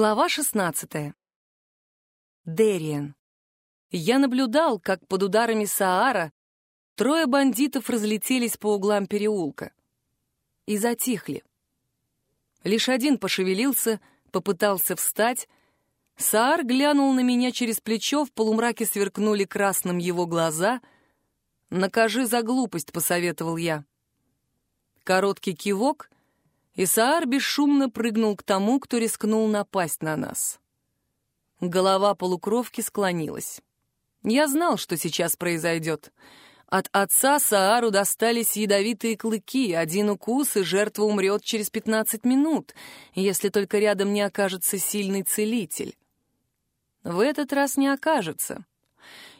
Глава 16. Дериан. Я наблюдал, как под ударами Саара трое бандитов разлетелись по углам переулка и затихли. Лишь один пошевелился, попытался встать. Саар глянул на меня через плечо, в полумраке сверкнули красным его глаза. «Накажи за глупость», — посоветовал я. Короткий кивок — Исаар бесшумно прыгнул к тому, кто рискнул напасть на нас. Голова полукровки склонилась. Я знал, что сейчас произойдет. От отца Саару достались ядовитые клыки, один укус, и жертва умрет через 15 минут, если только рядом не окажется сильный целитель. В этот раз не окажется.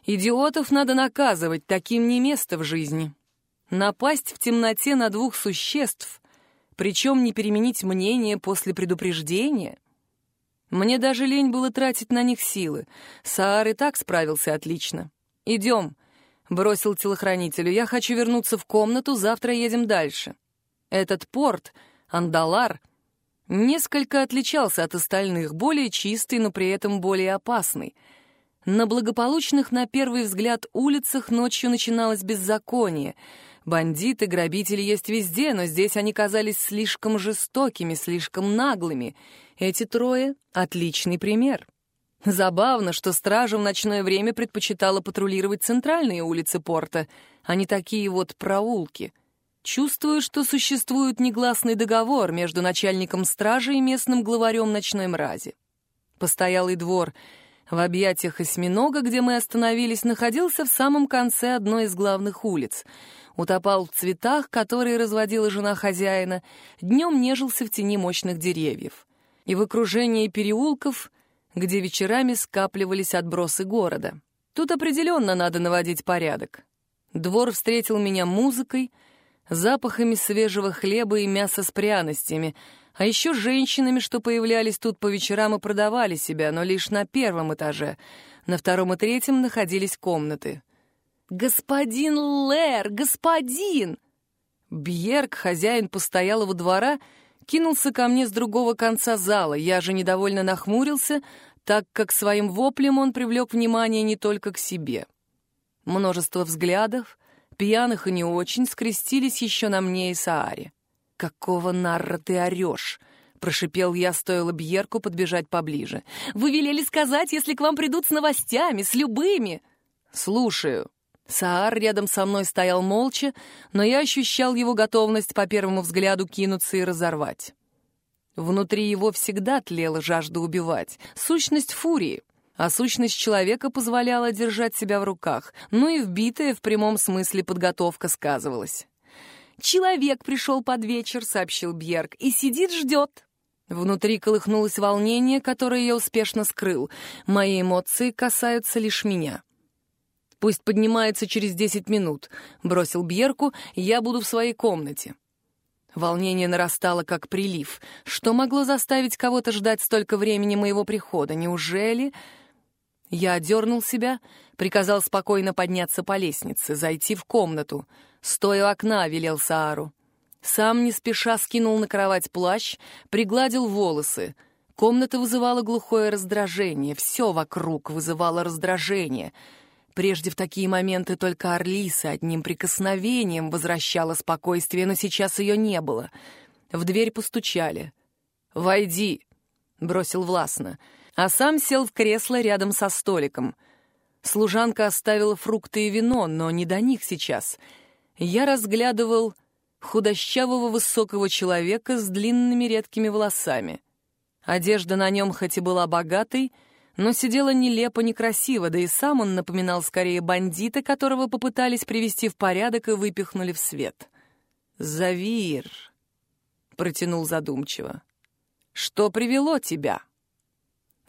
Идиотов надо наказывать, таким не место в жизни. Напасть в темноте на двух существ, причем не переменить мнение после предупреждения. Мне даже лень было тратить на них силы. Саар и так справился отлично. «Идем», — бросил телохранителю, — «я хочу вернуться в комнату, завтра едем дальше». Этот порт, Андалар, несколько отличался от остальных, более чистый, но при этом более опасный. На благополучных, на первый взгляд, улицах ночью начиналось беззаконие — Бандиты, грабители есть везде, но здесь они казались слишком жестокими, слишком наглыми. Эти трое — отличный пример. Забавно, что стража в ночное время предпочитала патрулировать центральные улицы порта, а не такие вот проулки. Чувствую, что существует негласный договор между начальником стражи и местным главарем ночной мрази. Постоялый двор в объятиях осьминога, где мы остановились, находился в самом конце одной из главных улиц — утопал в цветах, которые разводила жена хозяина, днем нежился в тени мощных деревьев. И в окружении переулков, где вечерами скапливались отбросы города. Тут определенно надо наводить порядок. Двор встретил меня музыкой, запахами свежего хлеба и мяса с пряностями, а еще женщинами, что появлялись тут по вечерам и продавали себя, но лишь на первом этаже. На втором и третьем находились комнаты. «Господин Лэр! Господин!» Бьерк, хозяин постоялого двора, кинулся ко мне с другого конца зала. Я же недовольно нахмурился, так как своим воплем он привлек внимание не только к себе. Множество взглядов, пьяных и не очень, скрестились еще на мне и Сааре. «Какого нарра ты орешь?» — прошипел я, стоило Бьерку подбежать поближе. «Вы велели сказать, если к вам придут с новостями, с любыми!» «Слушаю», Саар рядом со мной стоял молча, но я ощущал его готовность по первому взгляду кинуться и разорвать. Внутри его всегда тлела жажда убивать, сущность фурии, а сущность человека позволяла держать себя в руках, ну и вбитая в прямом смысле подготовка сказывалась. «Человек пришел под вечер», — сообщил Бьерк, — «и сидит, ждет». Внутри колыхнулось волнение, которое я успешно скрыл. Мои эмоции касаются лишь меня. Пусть поднимается через десять минут. Бросил Бьерку, я буду в своей комнате. Волнение нарастало, как прилив. Что могло заставить кого-то ждать столько времени моего прихода? Неужели... Я одернул себя, приказал спокойно подняться по лестнице, зайти в комнату. «Стой у окна», — велел Саару. Сам не спеша скинул на кровать плащ, пригладил волосы. Комната вызывала глухое раздражение, все вокруг вызывало раздражение — Прежде в такие моменты только Орлиса одним прикосновением возвращала спокойствие, но сейчас ее не было. В дверь постучали. «Войди», — бросил властно, а сам сел в кресло рядом со столиком. Служанка оставила фрукты и вино, но не до них сейчас. Я разглядывал худощавого высокого человека с длинными редкими волосами. Одежда на нем хоть и была богатой, — но сидела нелепо, некрасиво, да и сам он напоминал скорее бандита, которого попытались привести в порядок и выпихнули в свет. «Завир», — протянул задумчиво, — «что привело тебя?»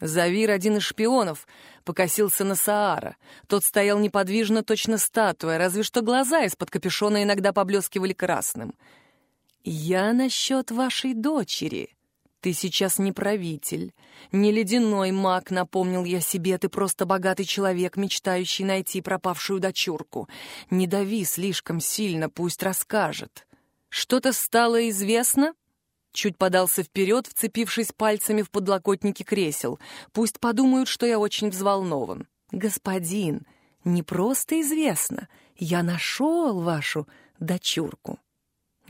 Завир, один из шпионов, покосился на Саара. Тот стоял неподвижно, точно статуя, разве что глаза из-под капюшона иногда поблескивали красным. «Я насчет вашей дочери», «Ты сейчас не правитель, не ледяной маг», — напомнил я себе, «ты просто богатый человек, мечтающий найти пропавшую дочурку. Не дави слишком сильно, пусть расскажет». «Что-то стало известно?» Чуть подался вперед, вцепившись пальцами в подлокотники кресел. Пусть подумают, что я очень взволнован. «Господин, не просто известно. Я нашел вашу дочурку».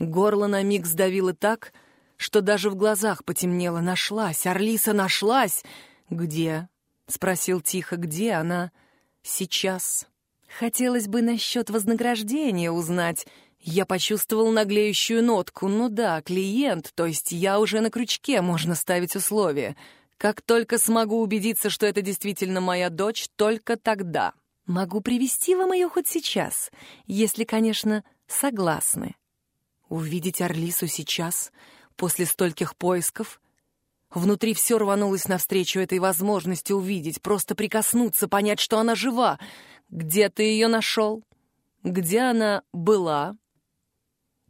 Горло на миг сдавило так, что даже в глазах потемнело. Нашлась, Орлиса нашлась. «Где?» — спросил тихо. «Где она?» «Сейчас». Хотелось бы насчет вознаграждения узнать. Я почувствовал наглеющую нотку. Ну да, клиент, то есть я уже на крючке, можно ставить условия. Как только смогу убедиться, что это действительно моя дочь, только тогда. Могу привести вам ее хоть сейчас, если, конечно, согласны. Увидеть Орлису сейчас, после стольких поисков? Внутри все рванулось навстречу этой возможности увидеть, просто прикоснуться, понять, что она жива — где ты ее нашел? Где она была?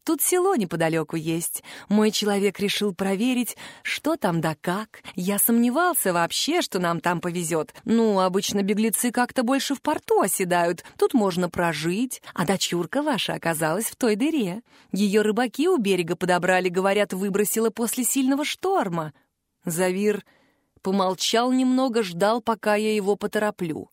Тут село неподалеку есть. Мой человек решил проверить, что там да как. Я сомневался вообще, что нам там повезет. Ну, обычно беглецы как-то больше в порту оседают. Тут можно прожить. А дочурка ваша оказалась в той дыре. Ее рыбаки у берега подобрали, говорят, выбросила после сильного шторма. Завир помолчал немного, ждал, пока я его потороплю.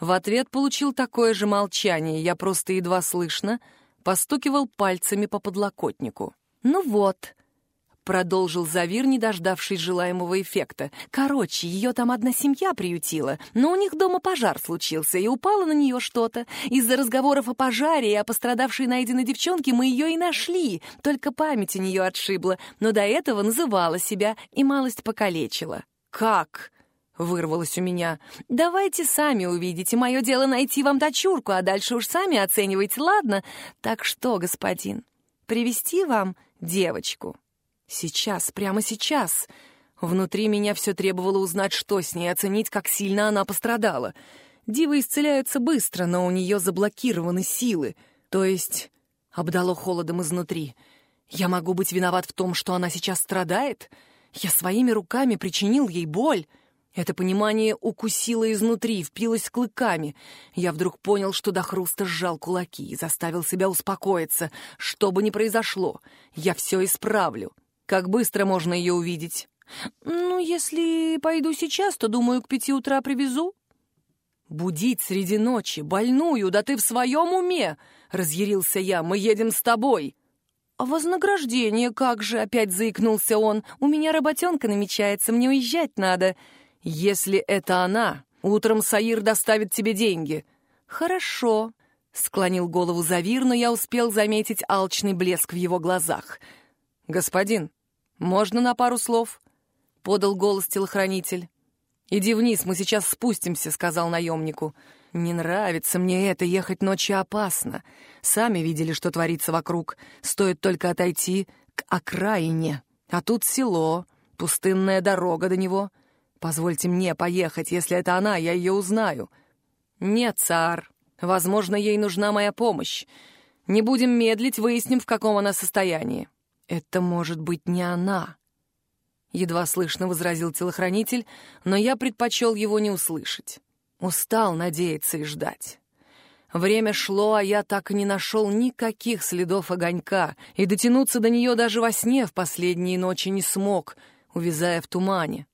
В ответ получил такое же молчание, я просто едва слышно постукивал пальцами по подлокотнику. «Ну вот», — продолжил Завир, не дождавшись желаемого эффекта. «Короче, ее там одна семья приютила, но у них дома пожар случился, и упало на нее что-то. Из-за разговоров о пожаре и о пострадавшей найденной девчонке мы ее и нашли, только память у нее отшибла, но до этого называла себя и малость покалечила». «Как?» Вырвалось у меня. «Давайте сами увидите. Мое дело найти вам дочурку, а дальше уж сами оценивайте, ладно? Так что, господин, привести вам девочку?» «Сейчас, прямо сейчас». Внутри меня все требовало узнать, что с ней, оценить, как сильно она пострадала. Дива исцеляется быстро, но у нее заблокированы силы. То есть обдало холодом изнутри. Я могу быть виноват в том, что она сейчас страдает? Я своими руками причинил ей боль. Это понимание укусило изнутри, впилось клыками. Я вдруг понял, что до хруста сжал кулаки и заставил себя успокоиться. Что бы ни произошло, я все исправлю. Как быстро можно ее увидеть? Ну, если пойду сейчас, то, думаю, к пяти утра привезу. «Будить среди ночи, больную, да ты в своем уме!» — разъярился я. «Мы едем с тобой!» «А вознаграждение как же?» — опять заикнулся он. «У меня работенка намечается, мне уезжать надо». «Если это она, утром Саир доставит тебе деньги». «Хорошо», — склонил голову Завир, но я успел заметить алчный блеск в его глазах. «Господин, можно на пару слов?» — подал голос телохранитель. «Иди вниз, мы сейчас спустимся», — сказал наемнику. «Не нравится мне это, ехать ночью опасно. Сами видели, что творится вокруг. Стоит только отойти к окраине. А тут село, пустынная дорога до него. Позвольте мне поехать, если это она, я ее узнаю. Нет, цар, возможно, ей нужна моя помощь. Не будем медлить, выясним, в каком она состоянии. Это может быть не она. Едва слышно возразил телохранитель, но я предпочел его не услышать. Устал надеяться и ждать. Время шло, а я так и не нашел никаких следов огонька, и дотянуться до нее даже во сне в последние ночи не смог, увязая в тумане.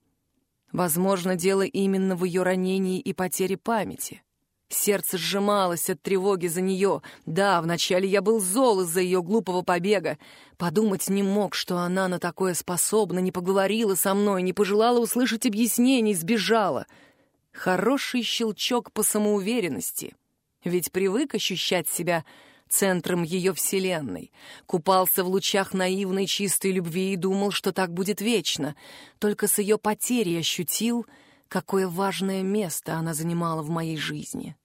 Возможно, дело именно в ее ранении и потере памяти. Сердце сжималось от тревоги за нее. Да, вначале я был зол из-за ее глупого побега. Подумать не мог, что она на такое способна, не поговорила со мной, не пожелала услышать объяснений, сбежала. Хороший щелчок по самоуверенности. Ведь привык ощущать себя центром ее вселенной, купался в лучах наивной чистой любви и думал, что так будет вечно. Только с ее потерей ощутил, какое важное место она занимала в моей жизни.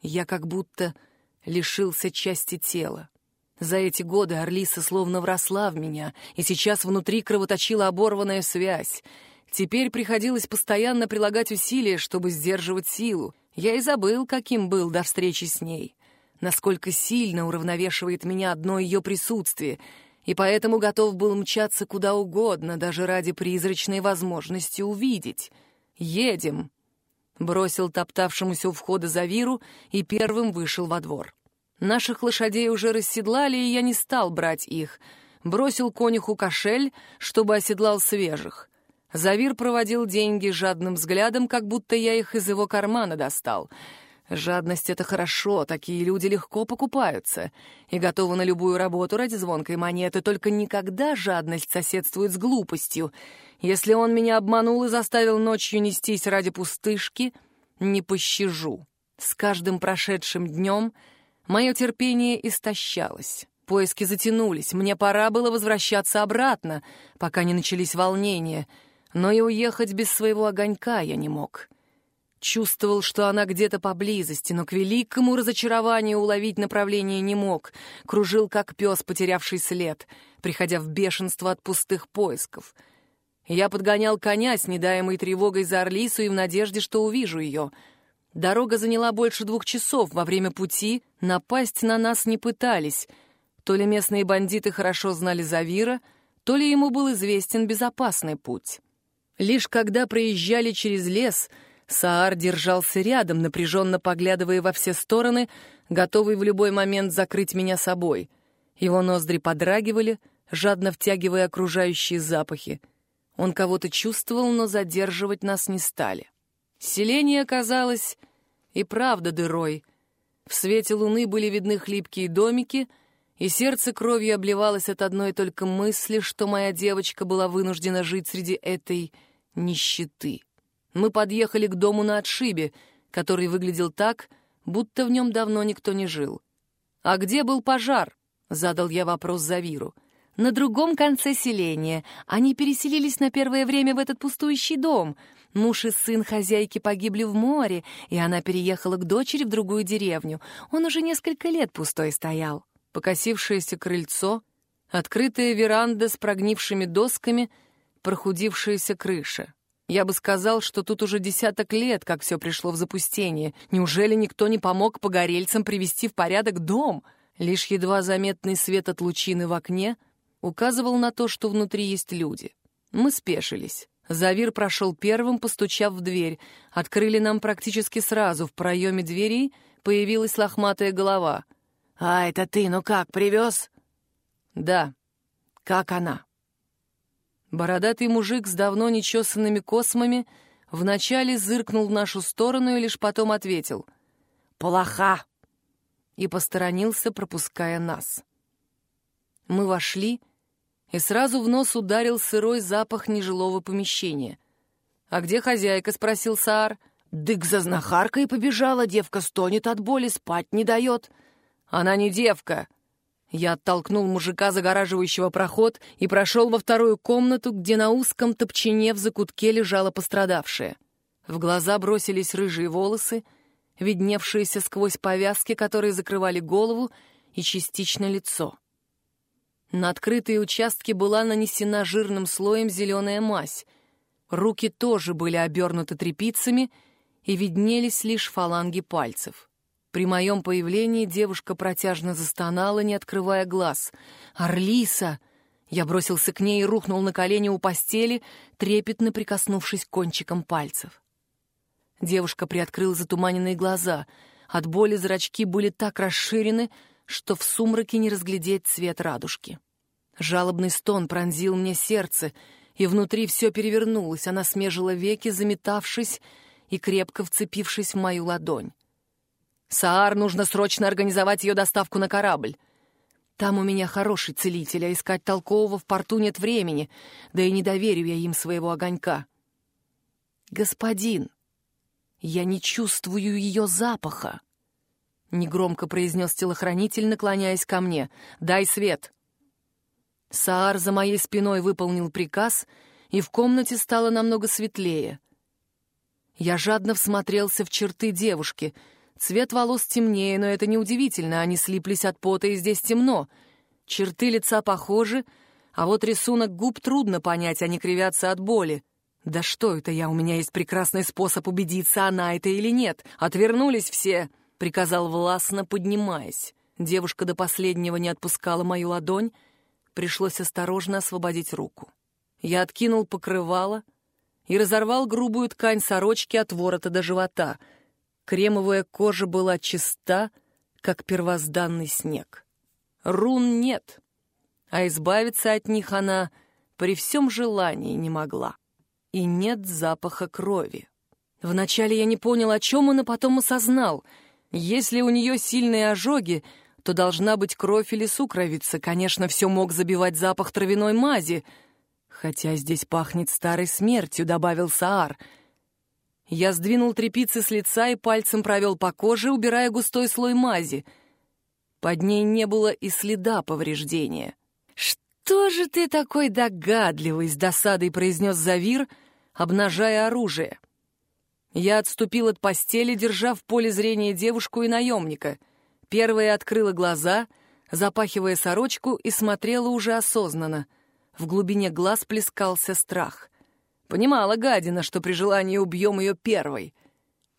Я как будто лишился части тела. За эти годы Орлиса словно вросла в меня, и сейчас внутри кровоточила оборванная связь. Теперь приходилось постоянно прилагать усилия, чтобы сдерживать силу. Я и забыл, каким был до встречи с ней насколько сильно уравновешивает меня одно ее присутствие, и поэтому готов был мчаться куда угодно, даже ради призрачной возможности увидеть. «Едем!» Бросил топтавшемуся у входа Завиру и первым вышел во двор. Наших лошадей уже расседлали, и я не стал брать их. бросил конюху кошель, чтобы оседлал свежих. Завир проводил деньги жадным взглядом, как будто я их из его кармана достал. Жадность — это хорошо, такие люди легко покупаются и готовы на любую работу ради звонкой монеты, только никогда жадность соседствует с глупостью. Если он меня обманул и заставил ночью нестись ради пустышки, не пощажу. С каждым прошедшим днем мое терпение истощалось. Поиски затянулись, мне пора было возвращаться обратно, пока не начались волнения, но и уехать без своего огонька я не мог. Чувствовал, что она где-то поблизости, но к великому разочарованию уловить направление не мог. Кружил, как пес, потерявший след, приходя в бешенство от пустых поисков. Я подгонял коня с недаемой тревогой за Орлису и в надежде, что увижу ее. Дорога заняла больше двух часов. Во время пути напасть на нас не пытались. То ли местные бандиты хорошо знали Завира, то ли ему был известен безопасный путь. Лишь когда проезжали через лес — Саар держался рядом, напряженно поглядывая во все стороны, готовый в любой момент закрыть меня собой. Его ноздри подрагивали, жадно втягивая окружающие запахи. Он кого-то чувствовал, но задерживать нас не стали. Селение оказалось и правда дырой. В свете луны были видны хлипкие домики, и сердце кровью обливалось от одной только мысли, что моя девочка была вынуждена жить среди этой нищеты. Мы подъехали к дому на отшибе, который выглядел так, будто в нем давно никто не жил. «А где был пожар?» — задал я вопрос Завиру. «На другом конце селения. Они переселились на первое время в этот пустующий дом. Муж и сын хозяйки погибли в море, и она переехала к дочери в другую деревню. Он уже несколько лет пустой стоял». Покосившееся крыльцо, открытая веранда с прогнившими досками, прохудившаяся крыша. Я бы сказал, что тут уже десяток лет, как все пришло в запустение. Неужели никто не помог погорельцам привести в порядок дом? Лишь едва заметный свет от лучины в окне указывал на то, что внутри есть люди. Мы спешились. Завир прошел первым, постучав в дверь. Открыли нам практически сразу. В проеме двери появилась лохматая голова. «А, это ты, ну как, привез?» «Да. Как она?» Бородатый мужик с давно нечесанными космами вначале зыркнул в нашу сторону и лишь потом ответил «Плоха!» и посторонился, пропуская нас. Мы вошли, и сразу в нос ударил сырой запах нежилого помещения. «А где хозяйка?» — спросил Саар. «Дык за знахаркой побежала, девка стонет от боли, спать не дает». «Она не девка», я оттолкнул мужика, загораживающего проход, и прошел во вторую комнату, где на узком топчине в закутке лежала пострадавшая. В глаза бросились рыжие волосы, видневшиеся сквозь повязки, которые закрывали голову и частично лицо. На открытые участки была нанесена жирным слоем зеленая мазь. Руки тоже были обернуты тряпицами, и виднелись лишь фаланги пальцев. При моем появлении девушка протяжно застонала, не открывая глаз. «Орлиса!» Я бросился к ней и рухнул на колени у постели, трепетно прикоснувшись кончиком пальцев. Девушка приоткрыла затуманенные глаза. От боли зрачки были так расширены, что в сумраке не разглядеть цвет радужки. Жалобный стон пронзил мне сердце, и внутри все перевернулось. Она смежила веки, заметавшись и крепко вцепившись в мою ладонь. Саар, нужно срочно организовать ее доставку на корабль. Там у меня хороший целитель, а искать толкового в порту нет времени, да и не доверю я им своего огонька. «Господин, я не чувствую ее запаха», — негромко произнес телохранитель, наклоняясь ко мне. «Дай свет». Саар за моей спиной выполнил приказ, и в комнате стало намного светлее. Я жадно всмотрелся в черты девушки — Цвет волос темнее, но это неудивительно, они слиплись от пота, и здесь темно. Черты лица похожи, а вот рисунок губ трудно понять, они кривятся от боли. Да что это я, у меня есть прекрасный способ убедиться, она это или нет. Отвернулись все, — приказал властно, поднимаясь. Девушка до последнего не отпускала мою ладонь, пришлось осторожно освободить руку. Я откинул покрывало и разорвал грубую ткань сорочки от ворота до живота — Кремовая кожа была чиста, как первозданный снег. Рун нет. а избавиться от них она при всем желании не могла. И нет запаха крови. Вначале я не понял, о чем он, а потом осознал. Если у нее сильные ожоги, то должна быть кровь или сукровица. Конечно, все мог забивать запах травяной мази. Хотя здесь пахнет старой смертью, добавил Саар. Я сдвинул трепицы с лица и пальцем провел по коже, убирая густой слой мази. Под ней не было и следа повреждения. «Что же ты такой догадливый?» — с досадой произнес Завир, обнажая оружие. Я отступил от постели, держа в поле зрения девушку и наемника. Первая открыла глаза, запахивая сорочку, и смотрела уже осознанно. В глубине глаз плескался страх. Понимала гадина, что при желании убьем ее первой.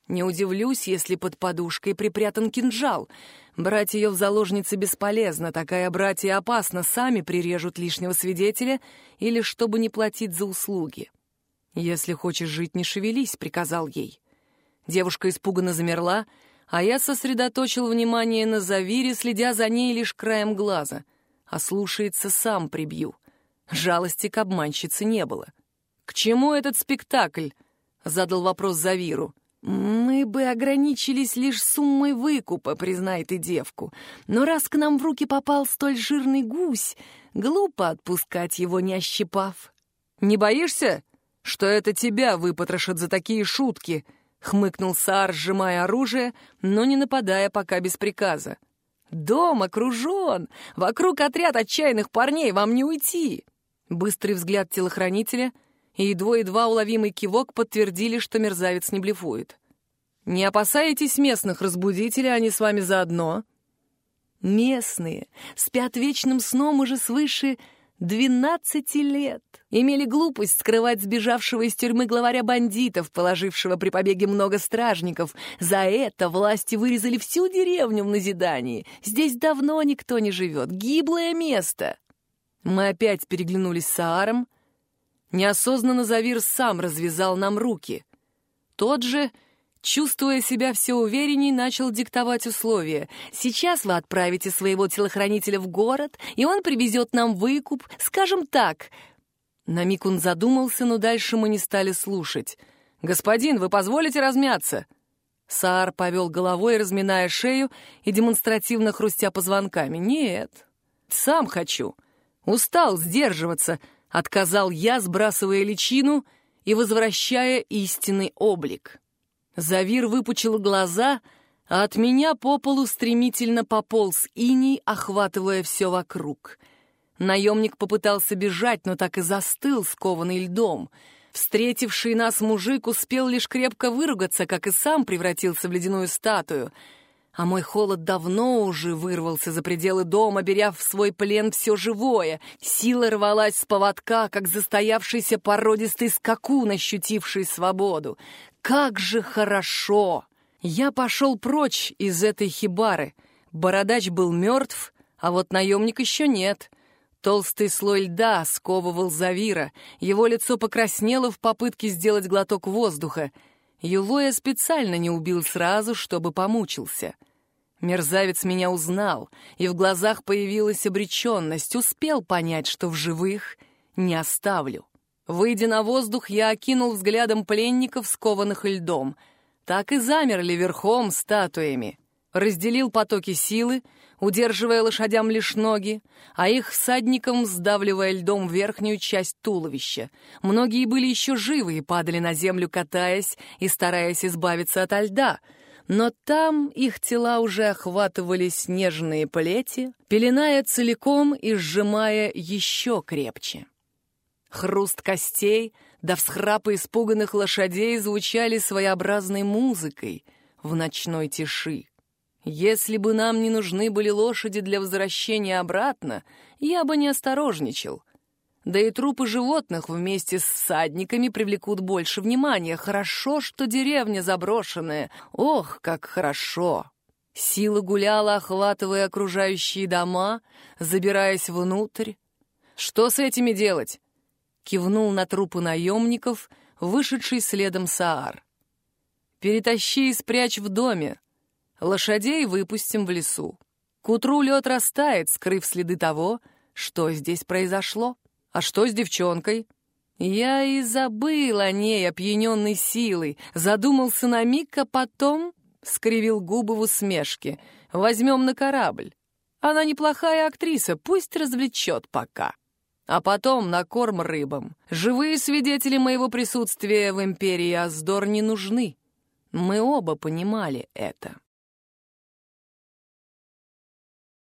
Не удивлюсь, если под подушкой припрятан кинжал. Брать ее в заложницы бесполезно, такая братья опасна, сами прирежут лишнего свидетеля или чтобы не платить за услуги. «Если хочешь жить, не шевелись», — приказал ей. Девушка испуганно замерла, а я сосредоточил внимание на Завире, следя за ней лишь краем глаза. А слушается, сам прибью. Жалости к обманщице не было. «К чему этот спектакль?» — задал вопрос Завиру. «Мы бы ограничились лишь суммой выкупа, признай ты девку. Но раз к нам в руки попал столь жирный гусь, глупо отпускать его, не ощипав». «Не боишься?» что это тебя выпотрошат за такие шутки», — хмыкнул Саар, сжимая оружие, но не нападая пока без приказа. «Дом окружен! Вокруг отряд отчаянных парней, вам не уйти!» Быстрый взгляд телохранителя и едва-едва уловимый кивок подтвердили, что мерзавец не блефует. «Не опасаетесь местных разбудить, или они с вами заодно?» «Местные спят вечным сном уже свыше Двенадцати лет! Имели глупость скрывать сбежавшего из тюрьмы главаря бандитов, положившего при побеге много стражников. За это власти вырезали всю деревню в назидании. Здесь давно никто не живет. Гиблое место. Мы опять переглянулись с Ааром. Неосознанно Завир сам развязал нам руки. Тот же чувствуя себя все уверенней, начал диктовать условия. «Сейчас вы отправите своего телохранителя в город, и он привезет нам выкуп, скажем так». На миг он задумался, но дальше мы не стали слушать. «Господин, вы позволите размяться?» Саар повел головой, разминая шею и демонстративно хрустя позвонками. «Нет, сам хочу. Устал сдерживаться», — отказал я, сбрасывая личину и возвращая истинный облик. Завир выпучил глаза, а от меня по полу стремительно пополз иней, охватывая все вокруг. Наемник попытался бежать, но так и застыл, скованный льдом. Встретивший нас мужик успел лишь крепко выругаться, как и сам превратился в ледяную статую. А мой холод давно уже вырвался за пределы дома, беря в свой плен все живое. Сила рвалась с поводка, как застоявшийся породистый скакун, ощутивший свободу. Как же хорошо! Я пошел прочь из этой хибары. Бородач был мертв, а вот наемник еще нет. Толстый слой льда сковывал Завира, его лицо покраснело в попытке сделать глоток воздуха. Юлоя специально не убил сразу, чтобы помучился. Мерзавец меня узнал, и в глазах появилась обреченность, успел понять, что в живых не оставлю. Выйдя на воздух, я окинул взглядом пленников, скованных льдом. Так и замерли верхом статуями. Разделил потоки силы, удерживая лошадям лишь ноги, а их всадникам сдавливая льдом верхнюю часть туловища. Многие были еще живы и падали на землю, катаясь и стараясь избавиться от льда — но там их тела уже охватывали снежные плети, пеленая целиком и сжимая еще крепче. Хруст костей да всхрапы испуганных лошадей звучали своеобразной музыкой в ночной тиши. Если бы нам не нужны были лошади для возвращения обратно, я бы не осторожничал. Да и трупы животных вместе с всадниками привлекут больше внимания. Хорошо, что деревня заброшенная. Ох, как хорошо! Сила гуляла, охватывая окружающие дома, забираясь внутрь. Что с этими делать? кивнул на трупы наемников, вышедший следом Саар. «Перетащи и спрячь в доме. Лошадей выпустим в лесу. К утру лед растает, скрыв следы того, Что здесь произошло? А что с девчонкой? Я и забыл о ней, опьяненной силой. Задумался на миг, а потом скривил губы в усмешке. Возьмем на корабль. Она неплохая актриса, пусть развлечет пока. А потом на корм рыбам. Живые свидетели моего присутствия в империи Аздор не нужны. Мы оба понимали это.